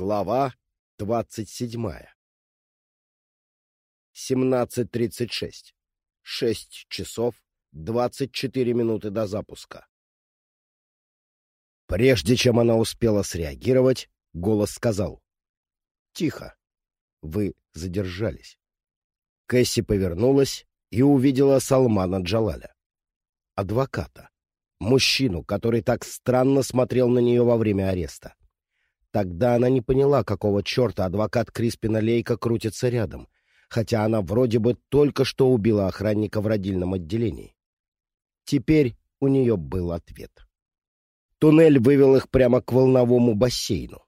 Глава двадцать седьмая. Семнадцать тридцать шесть. Шесть часов двадцать четыре минуты до запуска. Прежде чем она успела среагировать, голос сказал. «Тихо. Вы задержались». Кэсси повернулась и увидела Салмана Джалаля. Адвоката. Мужчину, который так странно смотрел на нее во время ареста. Тогда она не поняла, какого черта адвокат Криспина Лейка крутится рядом, хотя она вроде бы только что убила охранника в родильном отделении. Теперь у нее был ответ. Туннель вывел их прямо к волновому бассейну.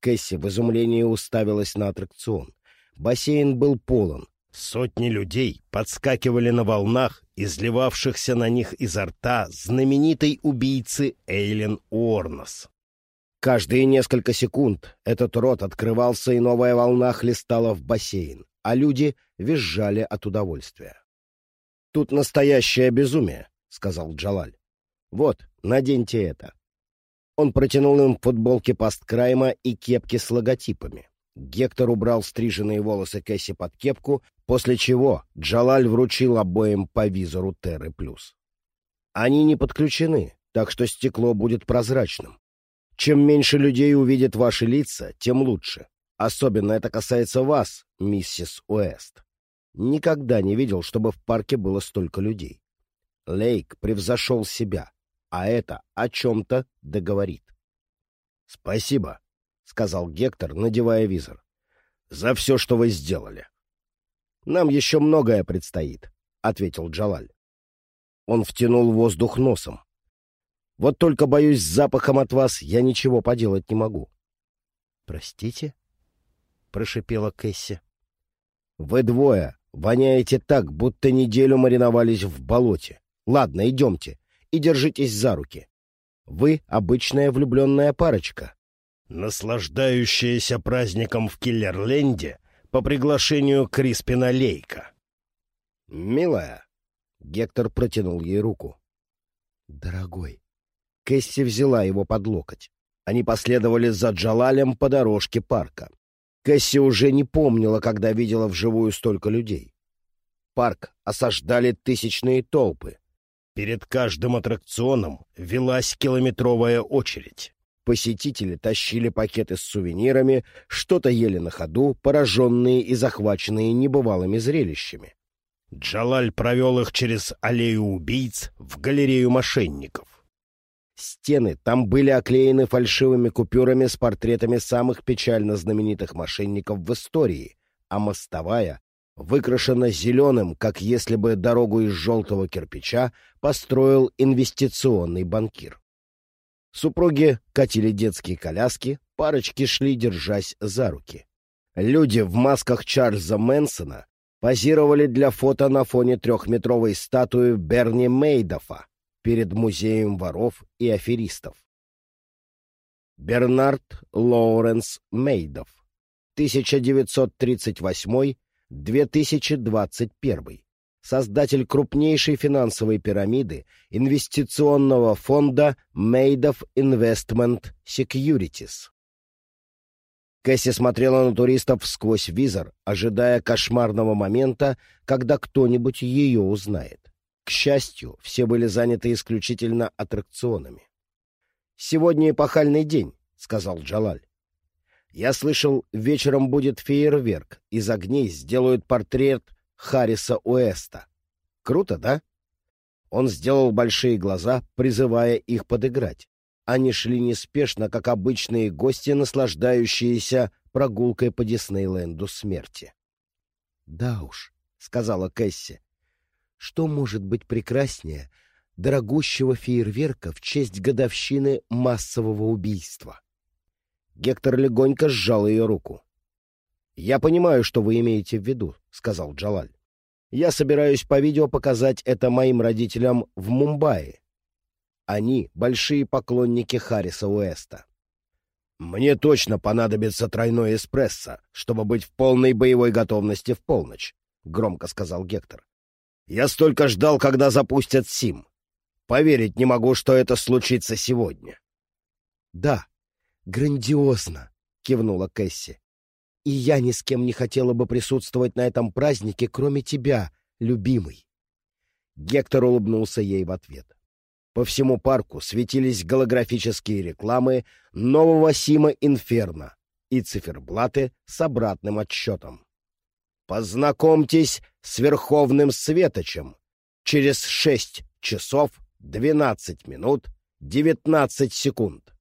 Кэсси в изумлении уставилась на аттракцион. Бассейн был полон. Сотни людей подскакивали на волнах, изливавшихся на них изо рта знаменитой убийцы Эйлен Уорнос. Каждые несколько секунд этот рот открывался, и новая волна хлестала в бассейн, а люди визжали от удовольствия. «Тут настоящее безумие», — сказал Джалаль. «Вот, наденьте это». Он протянул им футболки посткрайма и кепки с логотипами. Гектор убрал стриженные волосы Кэсси под кепку, после чего Джалаль вручил обоим по визору Терры Плюс. Они не подключены, так что стекло будет прозрачным. Чем меньше людей увидят ваши лица, тем лучше. Особенно это касается вас, миссис Уэст. Никогда не видел, чтобы в парке было столько людей. Лейк превзошел себя, а это о чем-то договорит. — Спасибо, — сказал Гектор, надевая визор, — за все, что вы сделали. — Нам еще многое предстоит, — ответил Джалаль. Он втянул воздух носом. Вот только, боюсь, запахом от вас я ничего поделать не могу. — Простите? — прошипела Кэсси. — Вы двое воняете так, будто неделю мариновались в болоте. Ладно, идемте и держитесь за руки. Вы обычная влюбленная парочка. Наслаждающаяся праздником в Киллерленде по приглашению Криспина Лейка. — Милая, — Гектор протянул ей руку. — Дорогой, Кэсси взяла его под локоть. Они последовали за Джалалем по дорожке парка. Кэсси уже не помнила, когда видела вживую столько людей. Парк осаждали тысячные толпы. Перед каждым аттракционом велась километровая очередь. Посетители тащили пакеты с сувенирами, что-то ели на ходу, пораженные и захваченные небывалыми зрелищами. Джалаль провел их через аллею убийц в галерею мошенников. Стены там были оклеены фальшивыми купюрами с портретами самых печально знаменитых мошенников в истории, а мостовая выкрашена зеленым, как если бы дорогу из желтого кирпича построил инвестиционный банкир. Супруги катили детские коляски, парочки шли, держась за руки. Люди в масках Чарльза Мэнсона позировали для фото на фоне трехметровой статуи Берни Мейдофа, перед музеем воров и аферистов. Бернард Лоуренс Мейдов, 1938-2021, создатель крупнейшей финансовой пирамиды инвестиционного фонда Мейдов Investment Securities. Кэсси смотрела на туристов сквозь визор, ожидая кошмарного момента, когда кто-нибудь ее узнает. К счастью, все были заняты исключительно аттракционами. «Сегодня эпохальный день», — сказал Джалаль. «Я слышал, вечером будет фейерверк. Из огней сделают портрет Харриса Уэста. Круто, да?» Он сделал большие глаза, призывая их подыграть. Они шли неспешно, как обычные гости, наслаждающиеся прогулкой по Диснейленду смерти. «Да уж», — сказала Кэсси, что может быть прекраснее дорогущего фейерверка в честь годовщины массового убийства? Гектор легонько сжал ее руку. «Я понимаю, что вы имеете в виду», — сказал Джалаль. «Я собираюсь по видео показать это моим родителям в Мумбаи. Они — большие поклонники Харриса Уэста. Мне точно понадобится тройной эспрессо, чтобы быть в полной боевой готовности в полночь», — громко сказал Гектор. Я столько ждал, когда запустят Сим. Поверить не могу, что это случится сегодня. — Да, грандиозно, — кивнула Кэсси. «И я ни с кем не хотела бы присутствовать на этом празднике, кроме тебя, любимый». Гектор улыбнулся ей в ответ. По всему парку светились голографические рекламы нового Сима Инферно и циферблаты с обратным отсчетом. Познакомьтесь с Верховным Светочем. Через шесть часов двенадцать минут девятнадцать секунд.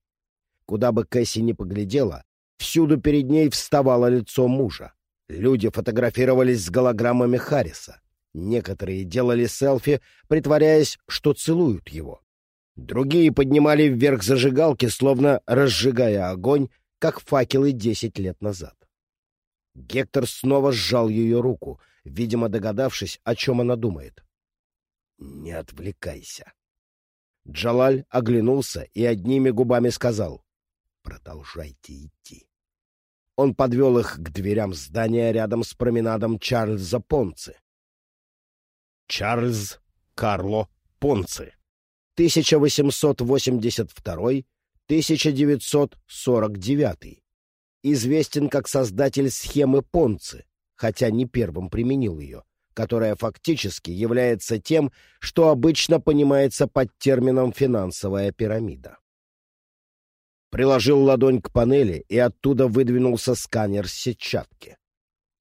Куда бы Кэсси ни поглядела, всюду перед ней вставало лицо мужа. Люди фотографировались с голограммами Харриса. Некоторые делали селфи, притворяясь, что целуют его. Другие поднимали вверх зажигалки, словно разжигая огонь, как факелы десять лет назад. Гектор снова сжал ее руку, видимо, догадавшись, о чем она думает. «Не отвлекайся». Джалаль оглянулся и одними губами сказал «Продолжайте идти». Он подвел их к дверям здания рядом с променадом Чарльза Понци. Чарльз Карло Понци, 1882-1949, известен как создатель схемы Понци, хотя не первым применил ее, которая фактически является тем, что обычно понимается под термином «финансовая пирамида». Приложил ладонь к панели, и оттуда выдвинулся сканер сетчатки.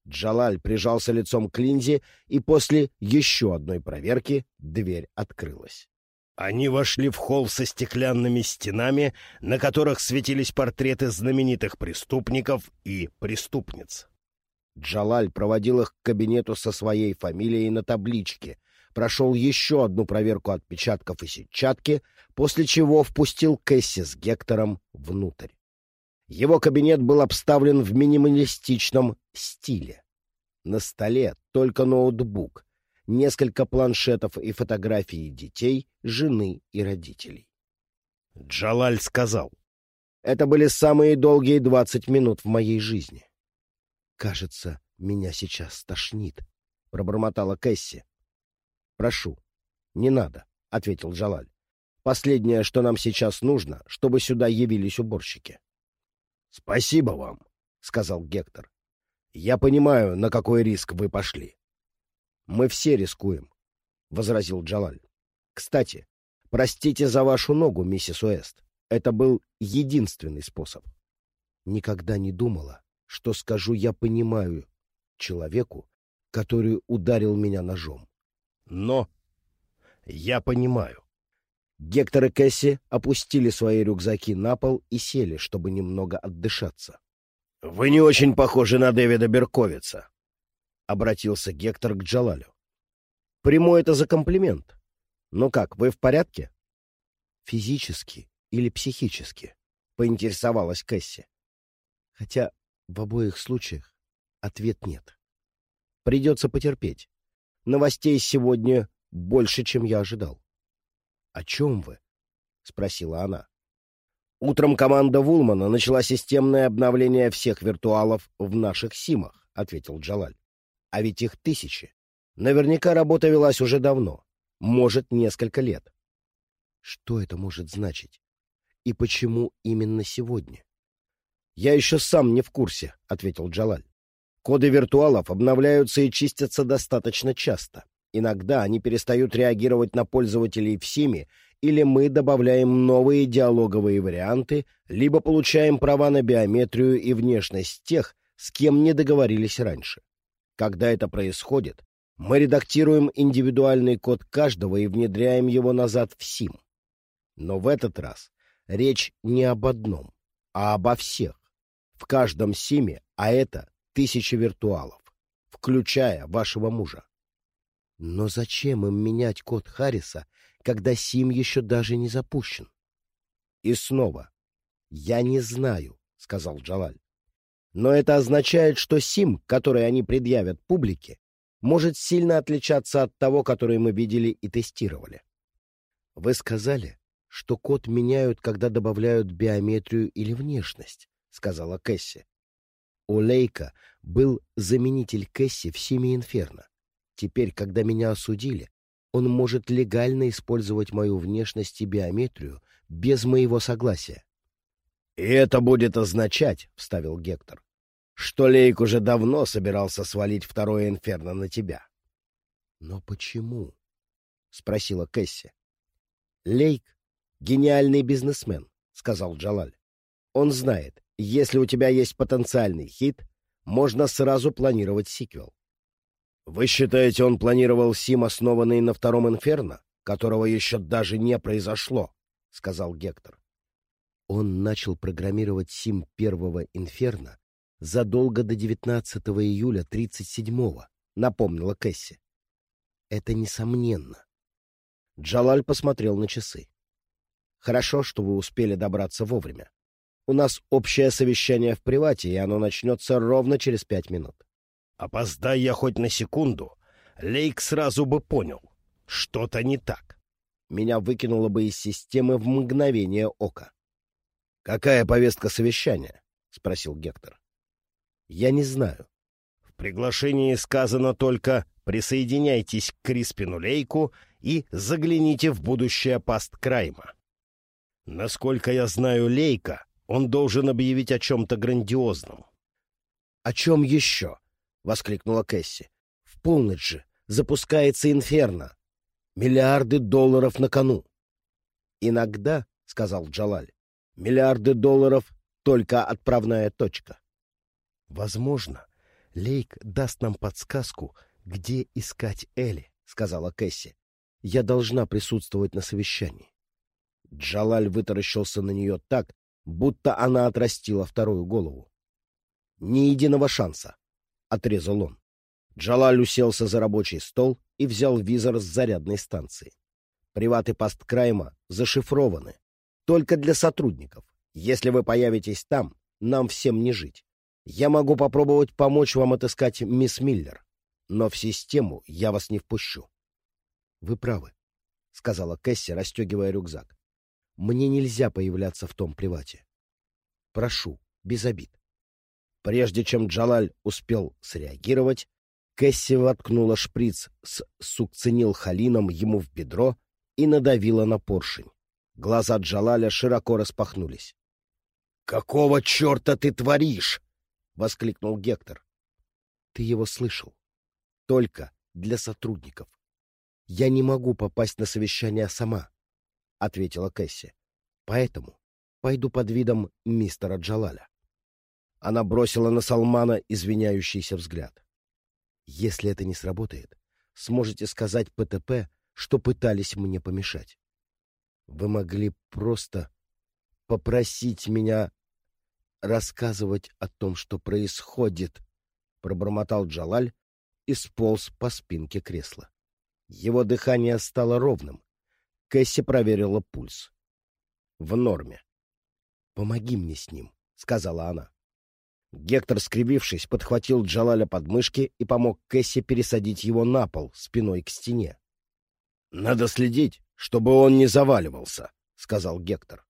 Джалаль прижался лицом к линзе, и после еще одной проверки дверь открылась. Они вошли в холл со стеклянными стенами, на которых светились портреты знаменитых преступников и преступниц. Джалаль проводил их к кабинету со своей фамилией на табличке, прошел еще одну проверку отпечатков и сетчатки, после чего впустил Кэсси с Гектором внутрь. Его кабинет был обставлен в минималистичном стиле. На столе только ноутбук, несколько планшетов и фотографии детей, жены и родителей. Джалаль сказал, «Это были самые долгие двадцать минут в моей жизни». «Кажется, меня сейчас стошнит», — пробормотала Кэсси. «Прошу, не надо», — ответил Джалаль. «Последнее, что нам сейчас нужно, чтобы сюда явились уборщики». «Спасибо вам», — сказал Гектор. «Я понимаю, на какой риск вы пошли. Мы все рискуем, — возразил Джалаль. — Кстати, простите за вашу ногу, миссис Уэст. Это был единственный способ. Никогда не думала, что скажу «я понимаю» человеку, который ударил меня ножом. Но я понимаю. Гектор и Кэсси опустили свои рюкзаки на пол и сели, чтобы немного отдышаться. — Вы не очень похожи на Дэвида Берковица, — обратился Гектор к Джалалю. «Приму это за комплимент. Ну как, вы в порядке?» «Физически или психически?» — поинтересовалась Кэсси. Хотя в обоих случаях ответ нет. Придется потерпеть. Новостей сегодня больше, чем я ожидал. — О чем вы? — спросила она. Утром команда Вулмана начала системное обновление всех виртуалов в наших симах, — ответил Джалаль. А ведь их тысячи. Наверняка работа велась уже давно. Может, несколько лет. Что это может значить? И почему именно сегодня? «Я еще сам не в курсе», — ответил Джалаль. «Коды виртуалов обновляются и чистятся достаточно часто. Иногда они перестают реагировать на пользователей в Симе, или мы добавляем новые диалоговые варианты, либо получаем права на биометрию и внешность тех, с кем не договорились раньше. Когда это происходит, мы редактируем индивидуальный код каждого и внедряем его назад в СИМ. Но в этот раз речь не об одном, а обо всех. В каждом СИМе, а это тысячи виртуалов, включая вашего мужа. Но зачем им менять код Харриса, когда СИМ еще даже не запущен? И снова, я не знаю, — сказал Джалаль. Но это означает, что СИМ, который они предъявят публике, может сильно отличаться от того, который мы видели и тестировали. Вы сказали, что код меняют, когда добавляют биометрию или внешность, — сказала Кэсси. У Лейка был заменитель Кэсси в Симе Инферно. Теперь, когда меня осудили, он может легально использовать мою внешность и биометрию без моего согласия. «И это будет означать, — вставил Гектор, — что Лейк уже давно собирался свалить второе инферно на тебя». «Но почему?» — спросила Кэсси. «Лейк — гениальный бизнесмен», — сказал Джалаль. «Он знает, если у тебя есть потенциальный хит, можно сразу планировать сиквел». «Вы считаете, он планировал сим, основанный на втором инферно, которого еще даже не произошло?» — сказал Гектор. Он начал программировать сим первого инферно задолго до 19 июля 37-го, напомнила Кэсси. Это несомненно. Джалаль посмотрел на часы. Хорошо, что вы успели добраться вовремя. У нас общее совещание в привате, и оно начнется ровно через пять минут. Опоздай я хоть на секунду, Лейк сразу бы понял. Что-то не так. Меня выкинуло бы из системы в мгновение ока. «Какая повестка совещания?» — спросил Гектор. «Я не знаю. В приглашении сказано только «присоединяйтесь к Криспину Лейку и загляните в будущее паст Крайма». Насколько я знаю Лейка, он должен объявить о чем-то грандиозном. — О чем еще? — воскликнула Кэсси. — В полночь же запускается инферно. Миллиарды долларов на кону. — Иногда, — сказал Джалаль, Миллиарды долларов — только отправная точка. Возможно, Лейк даст нам подсказку, где искать Элли, — сказала Кэсси. Я должна присутствовать на совещании. Джалаль вытаращился на нее так, будто она отрастила вторую голову. «Ни единого шанса!» — отрезал он. Джалаль уселся за рабочий стол и взял визор с зарядной станции. Приваты посткрайма зашифрованы, только для сотрудников. Если вы появитесь там, нам всем не жить. Я могу попробовать помочь вам отыскать мисс Миллер, но в систему я вас не впущу. — Вы правы, — сказала Кэсси, расстегивая рюкзак. — Мне нельзя появляться в том привате. Прошу, без обид. Прежде чем Джалаль успел среагировать, Кэсси воткнула шприц с сукцинилхолином ему в бедро и надавила на поршень. Глаза Джалаля широко распахнулись. «Какого черта ты творишь?» — воскликнул Гектор. «Ты его слышал. Только для сотрудников. Я не могу попасть на совещание сама», — ответила Кэсси. «Поэтому пойду под видом мистера Джалаля». Она бросила на Салмана извиняющийся взгляд. «Если это не сработает, сможете сказать ПТП, что пытались мне помешать. Вы могли просто попросить меня рассказывать о том, что происходит, — пробормотал Джалаль и сполз по спинке кресла. Его дыхание стало ровным. Кэсси проверила пульс. В норме. «Помоги мне с ним», — сказала она. Гектор, скривившись, подхватил Джалаля под мышки и помог Кэсси пересадить его на пол, спиной к стене. «Надо следить, чтобы он не заваливался», — сказал Гектор.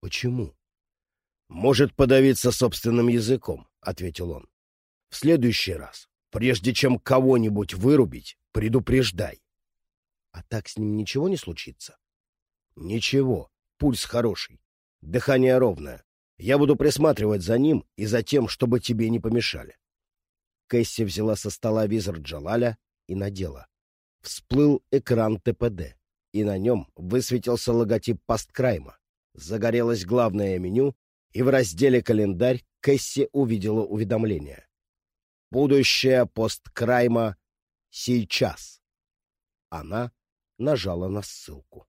«Почему?» «Может подавиться собственным языком», — ответил он. «В следующий раз, прежде чем кого-нибудь вырубить, предупреждай». «А так с ним ничего не случится?» «Ничего. Пульс хороший. Дыхание ровное. Я буду присматривать за ним и за тем, чтобы тебе не помешали». Кэсси взяла со стола визор Джалаля и надела. Всплыл экран ТПД и на нем высветился логотип посткрайма. Загорелось главное меню, и в разделе «Календарь» Кэсси увидела уведомление. «Будущее посткрайма сейчас». Она нажала на ссылку.